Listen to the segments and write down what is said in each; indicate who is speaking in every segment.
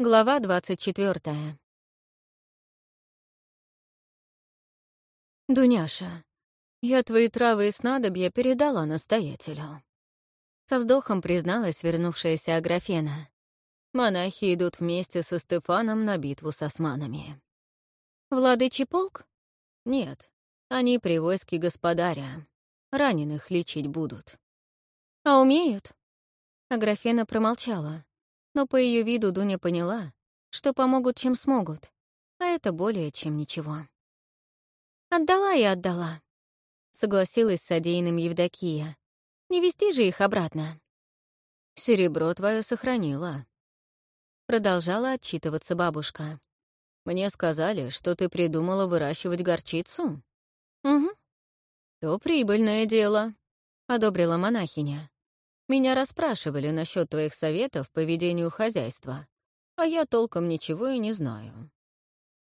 Speaker 1: Глава 24. «Дуняша, я твои травы и снадобья передала настоятелю». Со вздохом призналась вернувшаяся Аграфена. Монахи идут вместе со Стефаном на битву с османами. «Владычий полк?» «Нет, они при войске господаря. Раненых лечить будут». «А умеют?» Аграфена промолчала, но по ее виду Дуня поняла, что помогут, чем смогут, а это более чем ничего. «Отдала и отдала», — согласилась с содеянным Евдокия. «Не вести же их обратно». «Серебро твое сохранила», — продолжала отчитываться бабушка. «Мне сказали, что ты придумала выращивать горчицу?» «Угу». «То прибыльное дело», — одобрила монахиня. Меня расспрашивали насчет твоих советов по ведению хозяйства, а я толком ничего и не знаю».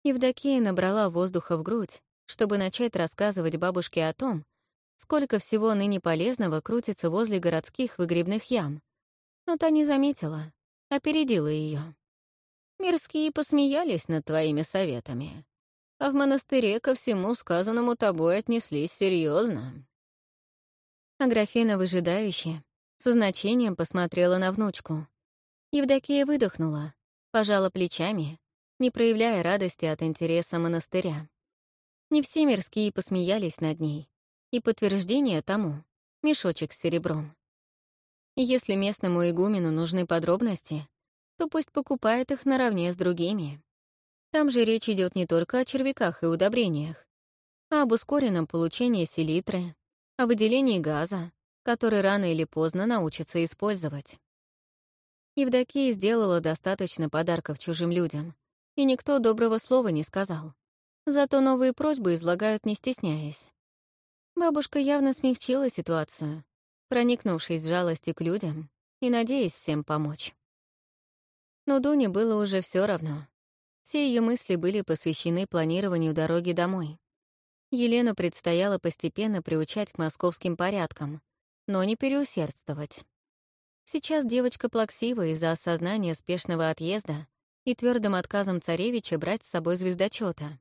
Speaker 1: Евдокия набрала воздуха в грудь, чтобы начать рассказывать бабушке о том, сколько всего ныне полезного крутится возле городских выгребных ям. Но та не заметила, опередила ее. Мирские посмеялись над твоими советами, а в монастыре ко всему сказанному тобой отнеслись серьезно. Аграфена выжидающе, со значением посмотрела на внучку. Евдокия выдохнула, пожала плечами, не проявляя радости от интереса монастыря. Не все мирские посмеялись над ней, и подтверждение тому — мешочек с серебром. И если местному игумену нужны подробности, то пусть покупает их наравне с другими. Там же речь идет не только о червяках и удобрениях, а об ускоренном получении селитры, о выделении газа, который рано или поздно научится использовать. Евдокия сделала достаточно подарков чужим людям, и никто доброго слова не сказал. Зато новые просьбы излагают, не стесняясь. Бабушка явно смягчила ситуацию, проникнувшись жалостью к людям и надеясь всем помочь. Но Дуне было уже все равно. Все ее мысли были посвящены планированию дороги домой. Елену предстояло постепенно приучать к московским порядкам, но не переусердствовать. Сейчас девочка плаксива из-за осознания спешного отъезда и твердым отказом царевича брать с собой звездочета.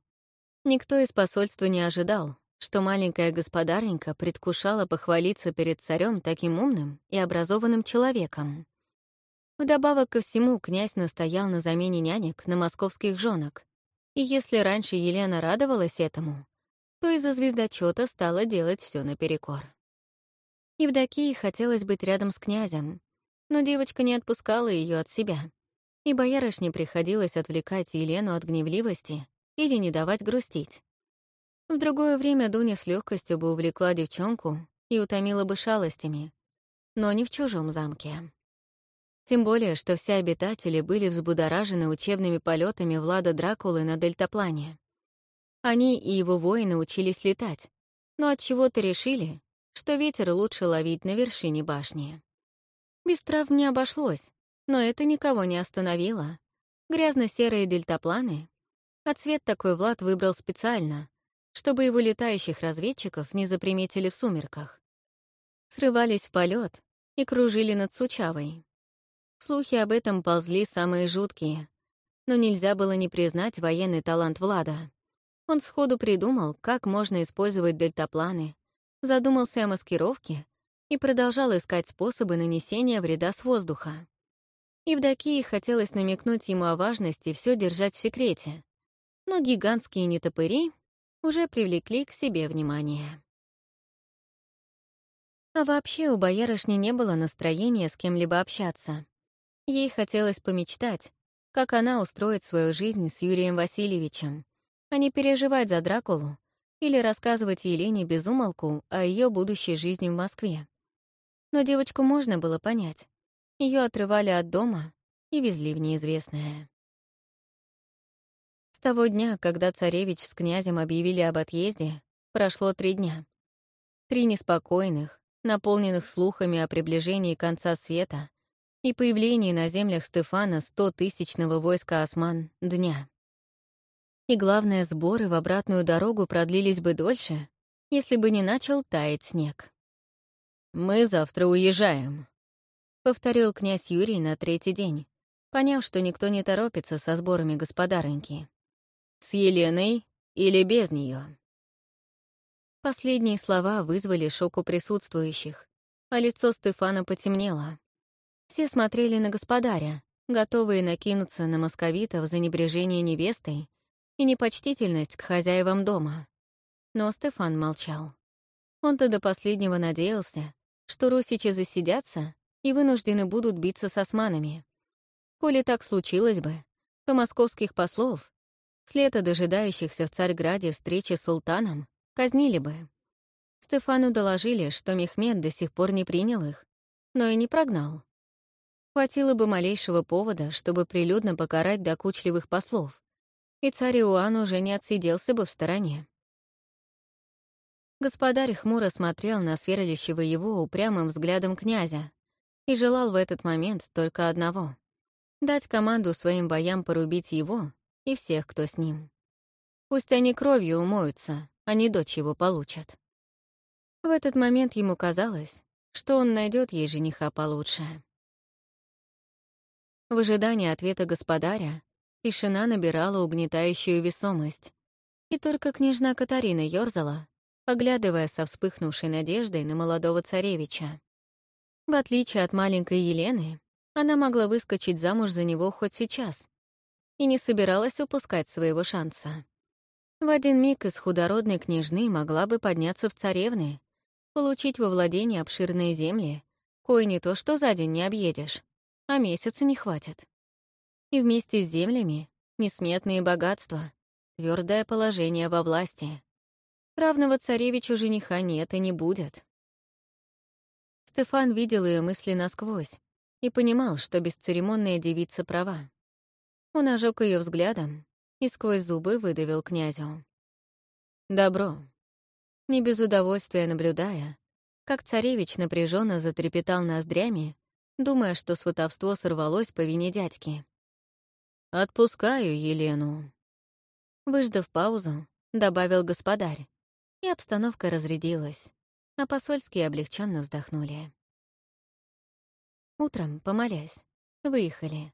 Speaker 1: Никто из посольства не ожидал, что маленькая господаренька предвкушала похвалиться перед царем таким умным и образованным человеком. Вдобавок ко всему, князь настоял на замене нянек на московских женок, и если раньше Елена радовалась этому, то из-за звездочета стала делать все наперекор. Евдокии хотелось быть рядом с князем, но девочка не отпускала ее от себя, и боярышне приходилось отвлекать Елену от гневливости или не давать грустить. В другое время Дуня с легкостью бы увлекла девчонку и утомила бы шалостями, но не в чужом замке. Тем более, что все обитатели были взбудоражены учебными полетами Влада Дракулы на дельтаплане. Они и его воины учились летать, но от чего то решили, что ветер лучше ловить на вершине башни. Без травм не обошлось, но это никого не остановило. Грязно-серые дельтапланы. А цвет такой Влад выбрал специально, чтобы его летающих разведчиков не заприметили в сумерках. Срывались в полет и кружили над Сучавой. Слухи об этом ползли самые жуткие, но нельзя было не признать военный талант Влада. Он сходу придумал, как можно использовать дельтапланы, задумался о маскировке и продолжал искать способы нанесения вреда с воздуха. Евдокии хотелось намекнуть ему о важности все держать в секрете, но гигантские нетопыри уже привлекли к себе внимание. А вообще у боярышни не было настроения с кем-либо общаться. Ей хотелось помечтать, как она устроит свою жизнь с Юрием Васильевичем, а не переживать за Дракулу или рассказывать Елене безумолку о ее будущей жизни в Москве. Но девочку можно было понять. Ее отрывали от дома и везли в неизвестное. С того дня, когда царевич с князем объявили об отъезде, прошло три дня. Три неспокойных, наполненных слухами о приближении конца света и появлении на землях Стефана стотысячного войска осман дня. И главное, сборы в обратную дорогу продлились бы дольше, если бы не начал таять снег. «Мы завтра уезжаем», — повторил князь Юрий на третий день, поняв, что никто не торопится со сборами господароньки. «С Еленой или без нее? Последние слова вызвали шок у присутствующих, а лицо Стефана потемнело. Все смотрели на господаря, готовые накинуться на московитов за небрежение невестой и непочтительность к хозяевам дома. Но Стефан молчал. Он-то до последнего надеялся, что русичи засидятся и вынуждены будут биться с османами. Коли так случилось бы, то московских послов, с лета дожидающихся в Царьграде встречи с султаном, казнили бы. Стефану доложили, что Мехмед до сих пор не принял их, но и не прогнал. Хватило бы малейшего повода, чтобы прилюдно покарать докучливых послов, и царь Иоанн уже не отсиделся бы в стороне. Господарь хмуро смотрел на сверлящего его упрямым взглядом князя и желал в этот момент только одного — дать команду своим боям порубить его и всех, кто с ним. Пусть они кровью умоются, а не дочь его получат. В этот момент ему казалось, что он найдет ей жениха получше. В ожидании ответа господаря тишина набирала угнетающую весомость, и только княжна Катарина ёрзала, поглядывая со вспыхнувшей надеждой на молодого царевича. В отличие от маленькой Елены, она могла выскочить замуж за него хоть сейчас и не собиралась упускать своего шанса. В один миг из худородной княжны могла бы подняться в царевны, получить во владение обширные земли, кое не то что за день не объедешь, а месяца не хватит. И вместе с землями несметные богатства, твердое положение во власти. Равного царевичу жениха нет и не будет. Стефан видел ее мысли насквозь и понимал, что бесцеремонная девица права. Он ожег ее взглядом и сквозь зубы выдавил князю. «Добро». Не без удовольствия наблюдая, как царевич напряженно затрепетал ноздрями, думая, что сватовство сорвалось по вине дядьки. «Отпускаю Елену». Выждав паузу, добавил господарь, и обстановка разрядилась, а посольские облегченно вздохнули. Утром, помолясь, выехали.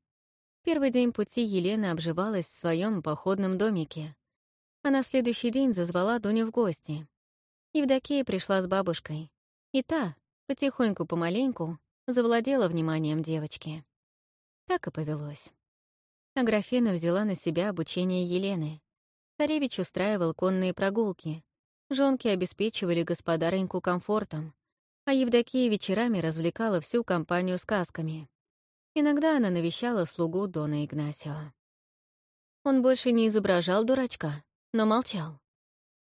Speaker 1: Первый день пути Елена обживалась в своем походном домике, а на следующий день зазвала Дуню в гости. Евдокия пришла с бабушкой, и та, потихоньку-помаленьку, завладела вниманием девочки. Так и повелось. Аграфена взяла на себя обучение Елены. Царевич устраивал конные прогулки. Жонки обеспечивали господареньку комфортом, а Евдокия вечерами развлекала всю компанию сказками. Иногда она навещала слугу Дона Игнасио. Он больше не изображал дурачка, но молчал.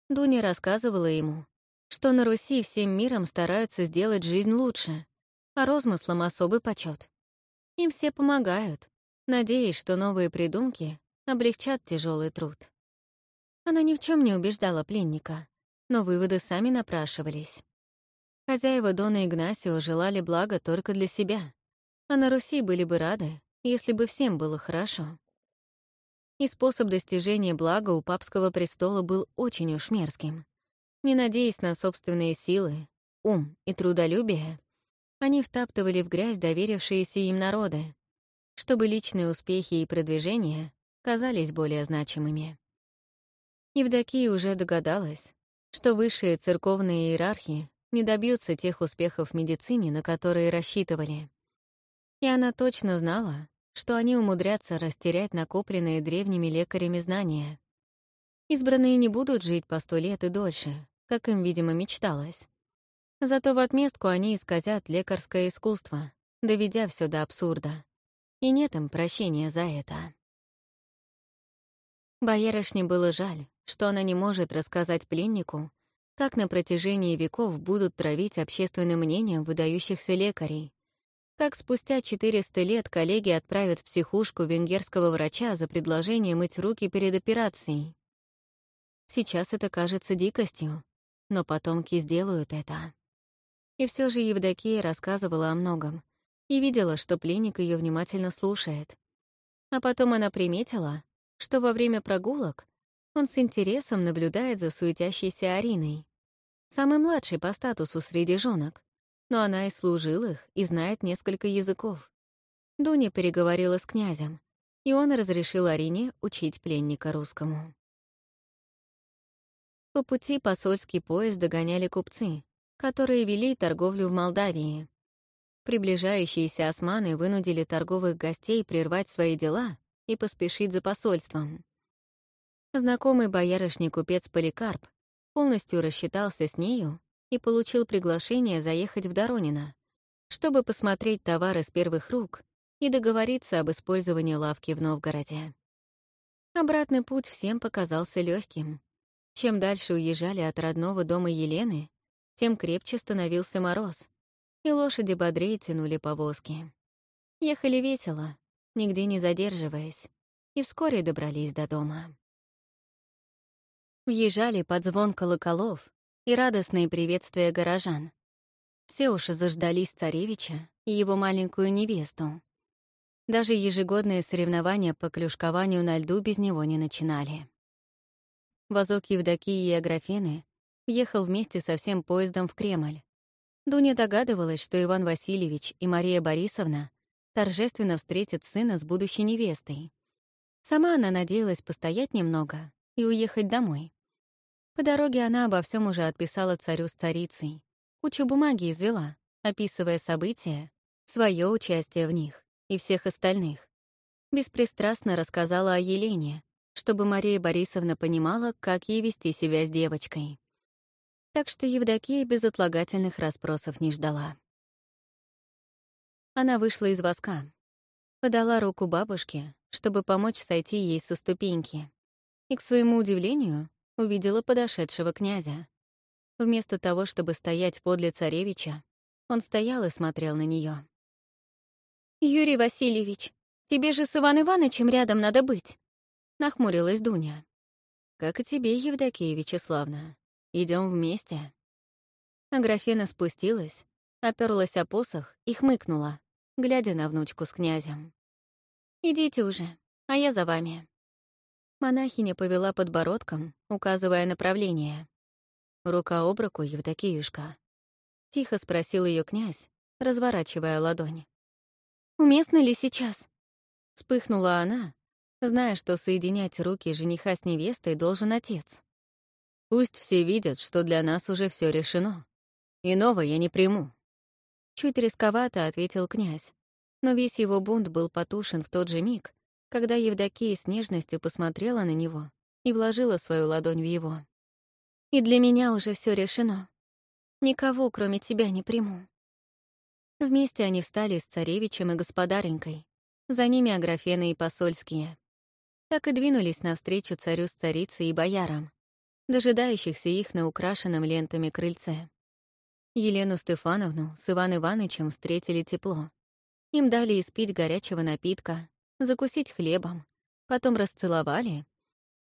Speaker 1: Дуня рассказывала ему, что на Руси всем миром стараются сделать жизнь лучше, а розмыслам особый почет. Им все помогают, надеясь, что новые придумки облегчат тяжелый труд. Она ни в чем не убеждала пленника, но выводы сами напрашивались. Хозяева Дона Игнасио желали блага только для себя, а на Руси были бы рады, если бы всем было хорошо. И способ достижения блага у папского престола был очень уж мерзким. Не надеясь на собственные силы, ум и трудолюбие, они втаптывали в грязь доверившиеся им народы, чтобы личные успехи и продвижения казались более значимыми. Евдокия уже догадалась, что высшие церковные иерархи не добьются тех успехов в медицине, на которые рассчитывали. И она точно знала, что они умудрятся растерять накопленные древними лекарями знания. Избранные не будут жить по сто лет и дольше, как им, видимо, мечталось. Зато в отместку они исказят лекарское искусство, доведя все до абсурда. И нет им прощения за это. Боярышне было жаль, что она не может рассказать пленнику, как на протяжении веков будут травить общественным мнением выдающихся лекарей, как спустя 400 лет коллеги отправят в психушку венгерского врача за предложение мыть руки перед операцией. Сейчас это кажется дикостью, но потомки сделают это. И все же Евдокия рассказывала о многом и видела, что пленник ее внимательно слушает. А потом она приметила, что во время прогулок он с интересом наблюдает за суетящейся Ариной, самой младшей по статусу среди жёнок, но она и служил их и знает несколько языков. Дуня переговорила с князем, и он разрешил Арине учить пленника русскому. По пути посольский поезд догоняли купцы, которые вели торговлю в Молдавии. Приближающиеся османы вынудили торговых гостей прервать свои дела и поспешить за посольством. Знакомый боярышний купец Поликарп полностью рассчитался с нею и получил приглашение заехать в Доронино, чтобы посмотреть товары с первых рук и договориться об использовании лавки в Новгороде. Обратный путь всем показался легким. Чем дальше уезжали от родного дома Елены, тем крепче становился мороз, и лошади бодрее тянули повозки. Ехали весело, нигде не задерживаясь, и вскоре добрались до дома. Въезжали под звон колоколов и радостные приветствия горожан. Все уж заждались царевича и его маленькую невесту. Даже ежегодные соревнования по клюшкованию на льду без него не начинали. Вазок Евдокии и Аграфены ехал вместе со всем поездом в Кремль. Дуня догадывалась, что Иван Васильевич и Мария Борисовна торжественно встретят сына с будущей невестой. Сама она надеялась постоять немного и уехать домой. По дороге она обо всем уже отписала царю с царицей. Кучу бумаги извела, описывая события, свое участие в них и всех остальных. Беспристрастно рассказала о Елене, чтобы Мария Борисовна понимала, как ей вести себя с девочкой. Так что Евдокия безотлагательных расспросов не ждала. Она вышла из воска, подала руку бабушке, чтобы помочь сойти ей со ступеньки, и, к своему удивлению, увидела подошедшего князя. Вместо того, чтобы стоять подле царевича, он стоял и смотрел на нее. «Юрий Васильевич, тебе же с Иван Ивановичем рядом надо быть», — нахмурилась Дуня. «Как и тебе, Евдокия Вячеславна. Идем вместе». Аграфена спустилась, оперлась о посох и хмыкнула, глядя на внучку с князем. «Идите уже, а я за вами». Монахиня повела подбородком, указывая направление. «Рука об руку, Евдокиюшка», — тихо спросил ее князь, разворачивая ладонь. Уместно ли сейчас?» Вспыхнула она, зная, что соединять руки жениха с невестой должен отец. «Пусть все видят, что для нас уже все решено. Иного я не приму». Чуть рисковато ответил князь, но весь его бунт был потушен в тот же миг, когда Евдокия с нежностью посмотрела на него и вложила свою ладонь в его. «И для меня уже все решено. Никого, кроме тебя, не приму». Вместе они встали с царевичем и господаренькой. За ними Аграфены и посольские. Так и двинулись навстречу царю с царицей и боярам, дожидающихся их на украшенном лентами крыльце. Елену Стефановну с Иван Иванычем встретили тепло. Им дали испить горячего напитка, закусить хлебом, потом расцеловали.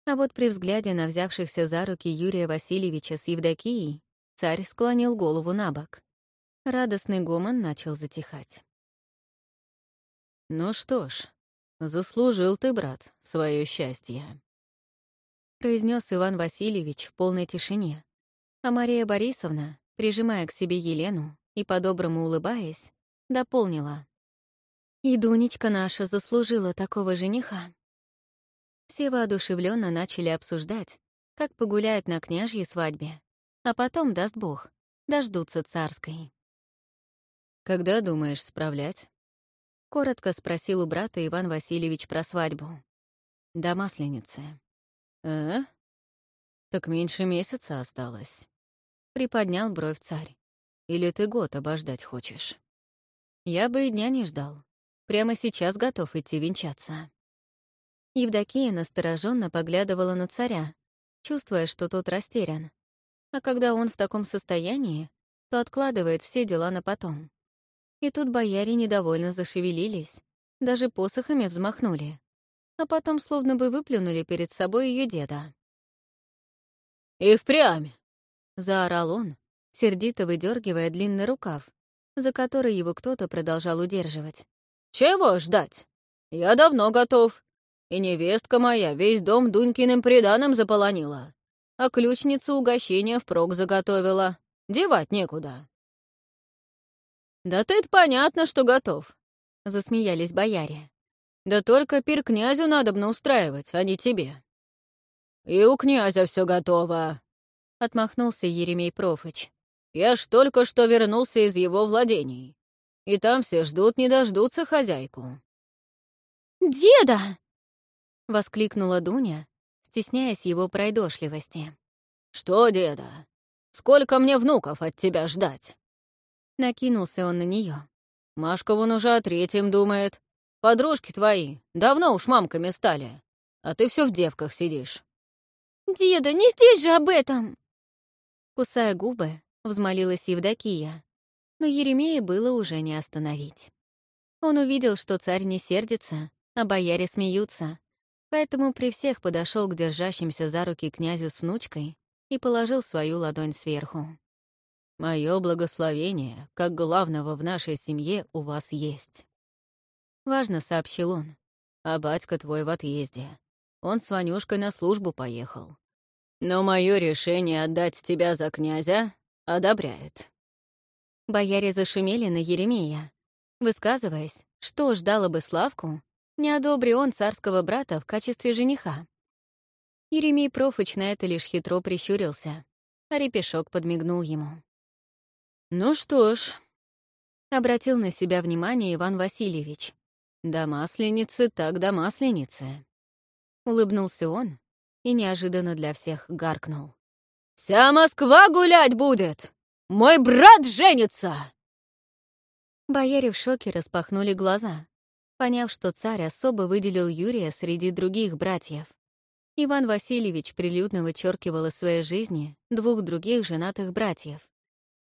Speaker 1: А вот при взгляде на взявшихся за руки Юрия Васильевича с Евдокией царь склонил голову на бок. Радостный гомон начал затихать. «Ну что ж, заслужил ты, брат, свое счастье», — произнес Иван Васильевич в полной тишине, а Мария Борисовна, прижимая к себе Елену и по-доброму улыбаясь, дополнила. «И Дунечка наша заслужила такого жениха». Все воодушевленно начали обсуждать, как погуляют на княжьей свадьбе, а потом, даст Бог, дождутся царской. «Когда думаешь справлять?» — коротко спросил у брата Иван Васильевич про свадьбу. «До Масленицы». «Э? Так меньше месяца осталось». Приподнял бровь царь. «Или ты год обождать хочешь?» «Я бы и дня не ждал. Прямо сейчас готов идти венчаться». Евдокия настороженно поглядывала на царя, чувствуя, что тот растерян. А когда он в таком состоянии, то откладывает все дела на потом. И тут бояре недовольно зашевелились, даже посохами взмахнули, а потом словно бы выплюнули перед собой ее деда. «И впрямь!» — заорал он, сердито выдергивая длинный рукав, за который его кто-то продолжал удерживать. «Чего ждать? Я давно готов. И невестка моя весь дом Дунькиным приданым заполонила, а ключница угощения впрок заготовила. Девать некуда». «Да ты-то понятно, что готов. — засмеялись бояре. «Да только пир князю надобно устраивать, а не тебе». «И у князя все готово», — отмахнулся Еремей Профыч. «Я ж только что вернулся из его владений, и там все ждут не дождутся хозяйку».
Speaker 2: «Деда!»
Speaker 1: — воскликнула Дуня, стесняясь его пройдошливости. «Что, деда? Сколько мне внуков от тебя ждать?» Накинулся он на нее. Машка вон уже о третьем думает. Подружки твои давно уж мамками стали, а ты все в девках сидишь.
Speaker 2: «Деда, не здесь же об этом!»
Speaker 1: Кусая губы, взмолилась Евдокия, но Еремея было уже не остановить. Он увидел, что царь не сердится, а бояре смеются, поэтому при всех подошел к держащимся за руки князю с внучкой и положил свою ладонь сверху. Мое благословение, как главного в нашей семье, у вас есть. Важно, сообщил он. А батька твой в отъезде. Он с Ванюшкой на службу поехал. Но мое решение отдать тебя за князя одобряет. Бояре зашумели на Еремея, высказываясь, что ждало бы Славку, не одобри он царского брата в качестве жениха. Еремей Профыч на это лишь хитро прищурился, а Репешок подмигнул ему. «Ну что ж», — обратил на себя внимание Иван Васильевич. «До масленицы так до масленицы». Улыбнулся он и неожиданно для всех гаркнул. «Вся Москва гулять будет! Мой брат женится!» Бояре в шоке распахнули глаза, поняв, что царь особо выделил Юрия среди других братьев. Иван Васильевич прилюдно вычеркивал из своей жизни двух других женатых братьев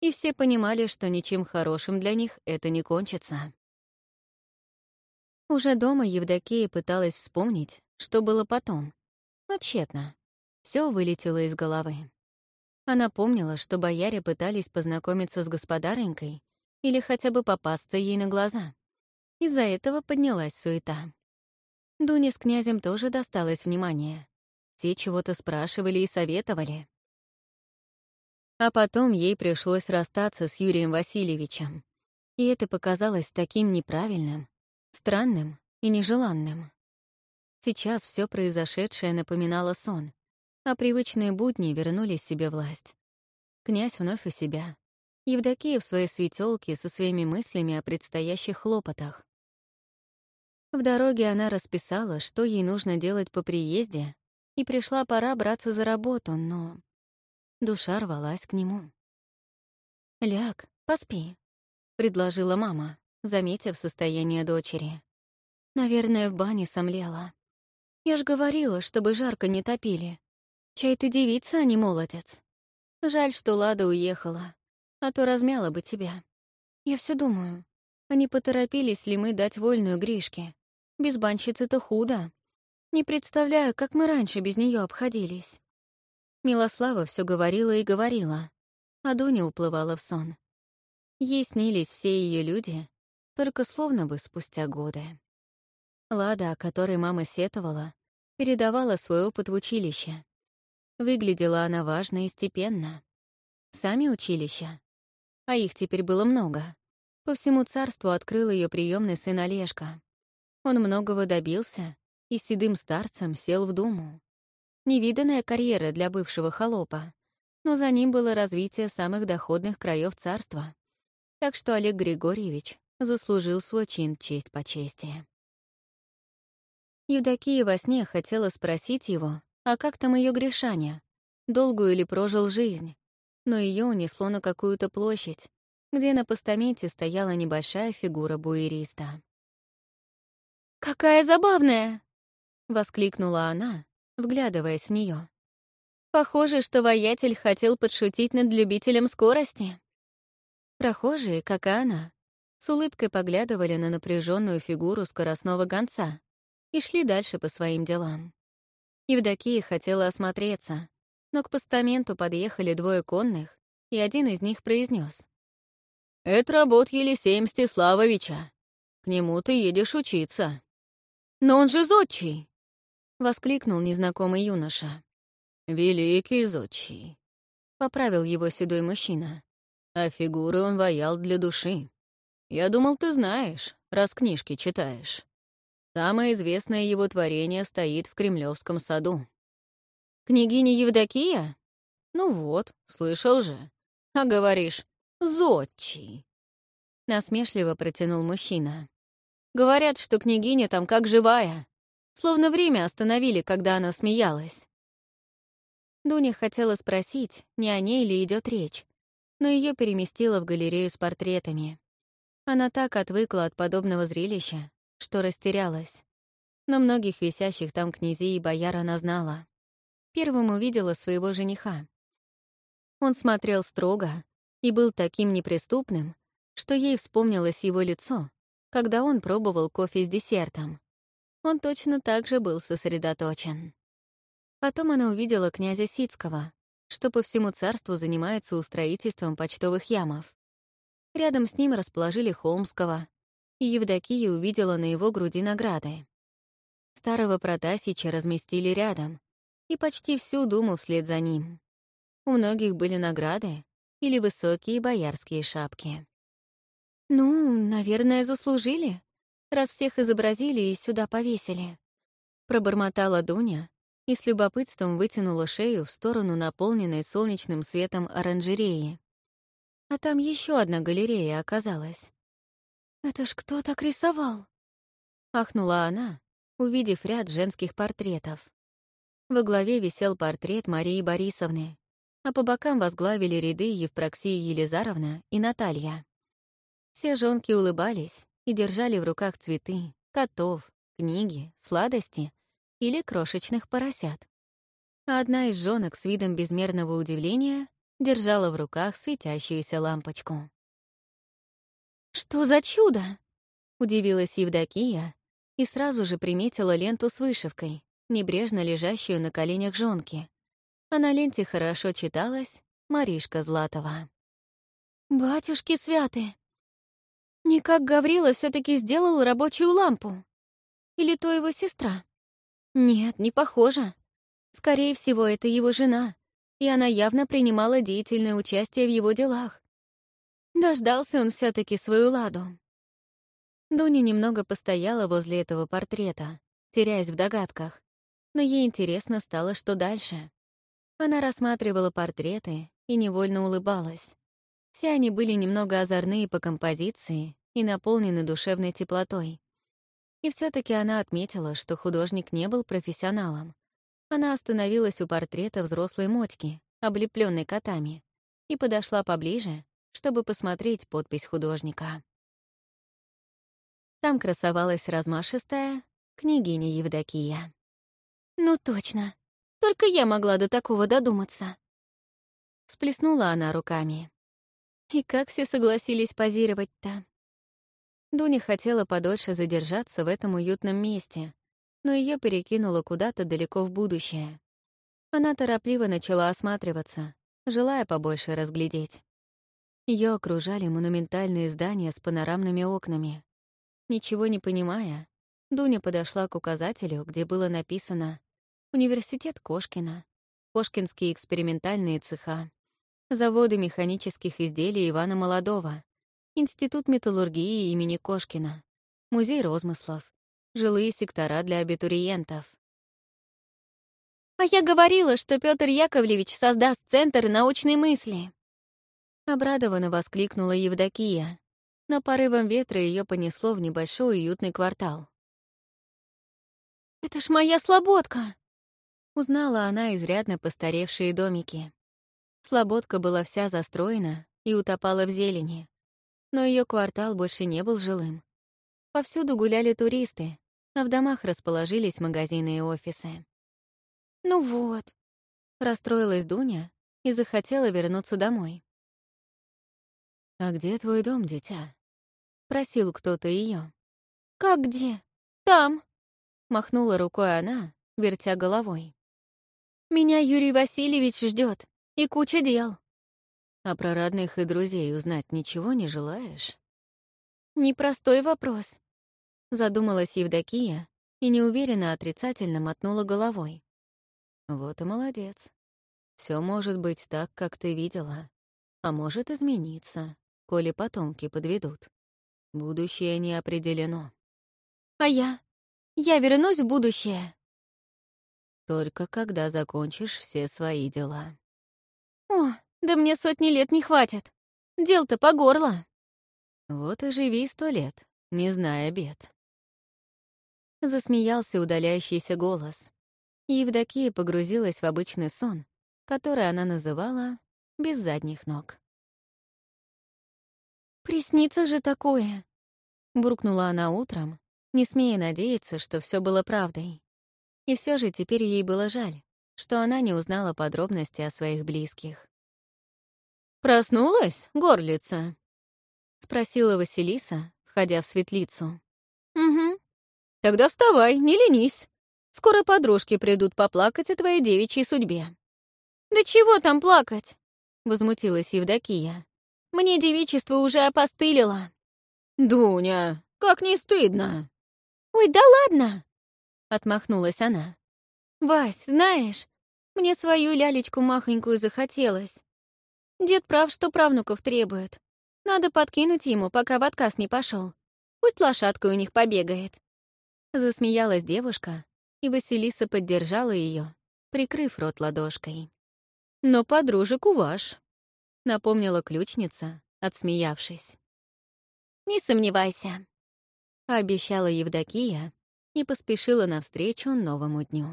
Speaker 1: и все понимали, что ничем хорошим для них это не кончится. Уже дома Евдокия пыталась вспомнить, что было потом, но тщетно. Все вылетело из головы. Она помнила, что бояре пытались познакомиться с господаренькой или хотя бы попасться ей на глаза. Из-за этого поднялась суета. Дуне с князем тоже досталось внимание. Все чего-то спрашивали и советовали. А потом ей пришлось расстаться с Юрием Васильевичем. И это показалось таким неправильным, странным и нежеланным. Сейчас все произошедшее напоминало сон, а привычные будни вернули себе власть. Князь вновь у себя. Евдокия в своей светелке со своими мыслями о предстоящих хлопотах. В дороге она расписала, что ей нужно делать по приезде, и пришла пора браться за работу, но Душа рвалась к нему. «Ляг, поспи», — предложила мама, заметив состояние дочери. «Наверное, в бане сомлела. Я ж говорила, чтобы жарко не топили. Чай ты девица, а не молодец. Жаль, что Лада уехала, а то размяла бы тебя. Я все думаю, а не поторопились ли мы дать вольную Гришке? Без банщицы-то худо. Не представляю, как мы раньше без нее обходились. Милослава все говорила и говорила, а Дуня уплывала в сон. Ей снились все ее люди, только словно бы спустя годы. Лада, о которой мама сетовала, передавала свой опыт в училище. Выглядела она важно и степенно. Сами училища, а их теперь было много, по всему царству открыл ее приемный сын Олежка. Он многого добился и седым старцем сел в думу. Невиданная карьера для бывшего холопа, но за ним было развитие самых доходных краев царства. Так что Олег Григорьевич заслужил свой честь по чести. Евдокия во сне хотела спросить его, а как там ее Гришаня, долгую ли прожил жизнь, но ее унесло на какую-то площадь, где на постаменте стояла небольшая фигура буериста.
Speaker 2: «Какая забавная!»
Speaker 1: — воскликнула она, вглядываясь в нее. Похоже, что воятель хотел подшутить над любителем скорости. Прохожие, как и она, с улыбкой поглядывали на напряженную фигуру скоростного гонца и шли дальше по своим делам. Евдокия хотела осмотреться, но к постаменту подъехали двое конных, и один из них произнес: «Это работ Елисея Мстиславовича. К нему ты едешь учиться». «Но он же зодчий!» — воскликнул незнакомый юноша. «Великий зодчий», — поправил его седой мужчина. «А фигуры он ваял для души. Я думал, ты знаешь, раз книжки читаешь. Самое известное его творение стоит в Кремлевском саду.
Speaker 2: Княгиня Евдокия?
Speaker 1: Ну вот, слышал же. А говоришь, зодчий.
Speaker 2: Насмешливо протянул мужчина. Говорят, что княгиня там как живая. Словно время остановили, когда она смеялась. Дуня хотела спросить, не о ней ли идет речь, но ее переместило в галерею с портретами. Она так отвыкла от подобного зрелища, что растерялась. Но многих висящих там князей и бояр она знала. Первым увидела своего жениха. Он смотрел строго и был таким неприступным, что ей вспомнилось его лицо, когда он пробовал кофе с десертом. Он точно так же был сосредоточен. Потом она увидела князя Сицкого, что по всему царству занимается устроительством почтовых ямов. Рядом с ним расположили Холмского, и Евдокия увидела на его груди награды. Старого Протасича разместили рядом, и почти всю думу вслед за ним. У многих были награды или высокие боярские шапки. «Ну, наверное, заслужили, раз всех изобразили и сюда повесили», — пробормотала Дуня и с любопытством вытянула шею в сторону наполненной солнечным светом оранжереи. А там еще одна галерея оказалась. «Это ж кто так рисовал?» — ахнула она, увидев ряд женских портретов. Во главе висел портрет Марии Борисовны, а по бокам возглавили ряды Евпроксия Елизаровна и Наталья. Все жонки улыбались и держали в руках цветы, котов, книги, сладости или крошечных поросят. А одна из жонок с видом безмерного удивления держала в руках светящуюся лампочку. «Что за чудо?» — удивилась Евдокия и сразу же приметила ленту с вышивкой, небрежно лежащую на коленях жонки. А на ленте хорошо читалась Маришка Златова. «Батюшки святы! Не как Гаврила все таки сделал рабочую лампу. Или то его сестра? Нет, не похоже. Скорее всего, это его жена, и она явно принимала деятельное участие в его делах. Дождался он все таки свою ладу. Дуня немного постояла возле этого портрета, теряясь в догадках, но ей интересно стало, что дальше. Она рассматривала портреты и невольно улыбалась. Все они были немного озорные по композиции и наполнены душевной теплотой. И все таки она отметила, что художник не был профессионалом. Она остановилась у портрета взрослой Мотьки, облепленной котами, и подошла поближе, чтобы посмотреть подпись художника. Там красовалась размашистая княгиня Евдокия. «Ну точно, только я могла до такого додуматься». Сплеснула она руками. И как все согласились позировать-то? Дуня хотела подольше задержаться в этом уютном месте, но ее перекинуло куда-то далеко в будущее. Она торопливо начала осматриваться, желая побольше разглядеть. Ее окружали монументальные здания с панорамными окнами. Ничего не понимая, Дуня подошла к указателю, где было написано «Университет Кошкина», «Кошкинские экспериментальные цеха», «Заводы механических изделий Ивана Молодого», «Институт металлургии имени Кошкина», «Музей розмыслов», жилые сектора для абитуриентов. «А я говорила, что Петр Яковлевич создаст Центр научной мысли!» Обрадованно воскликнула Евдокия, но порывом ветра ее понесло в небольшой уютный квартал. «Это ж моя слободка!» Узнала она изрядно постаревшие домики. Слободка была вся застроена и утопала в зелени, но ее квартал больше не был жилым. Повсюду гуляли туристы, а в домах расположились магазины и офисы. «Ну вот», — расстроилась Дуня и захотела вернуться домой. «А где твой дом, дитя?» — просил кто-то ее. «Как где? Там!» — махнула рукой она, вертя головой. «Меня Юрий Васильевич ждет и куча дел».
Speaker 1: «А про родных и друзей узнать ничего не желаешь?»
Speaker 2: «Непростой вопрос», — задумалась Евдокия и неуверенно отрицательно мотнула головой.
Speaker 1: «Вот и молодец. Все может быть так, как ты видела, а может измениться, коли потомки подведут. Будущее не определено.
Speaker 2: А я? Я вернусь в будущее.
Speaker 1: Только когда закончишь все свои дела.
Speaker 2: О, да мне сотни лет не хватит. Дел-то по горло.
Speaker 1: Вот и живи сто лет, не зная бед.
Speaker 2: Засмеялся удаляющийся голос. Евдокия погрузилась в обычный сон, который она называла «без задних ног». «Приснится же такое!» — буркнула она утром, не смея надеяться, что все было правдой. И все же теперь ей было жаль, что она не узнала подробности о своих близких.
Speaker 1: «Проснулась, горлица?»
Speaker 2: — спросила Василиса, входя в светлицу.
Speaker 1: «Угу. Тогда вставай, не ленись. Скоро подружки придут поплакать о твоей девичьей судьбе».
Speaker 2: «Да чего там плакать?» — возмутилась Евдокия. «Мне девичество уже опостылило».
Speaker 1: «Дуня, как не стыдно!»
Speaker 2: «Ой, да ладно!» — отмахнулась она. «Вась, знаешь, мне свою лялечку махонькую захотелось. Дед прав, что правнуков требует. Надо подкинуть ему, пока в отказ не пошел. Пусть лошадка у них побегает». Засмеялась девушка, и Василиса поддержала ее, прикрыв рот ладошкой.
Speaker 1: «Но подружек у ваш», —
Speaker 2: напомнила ключница, отсмеявшись. «Не сомневайся», — пообещала Евдокия и поспешила навстречу новому дню.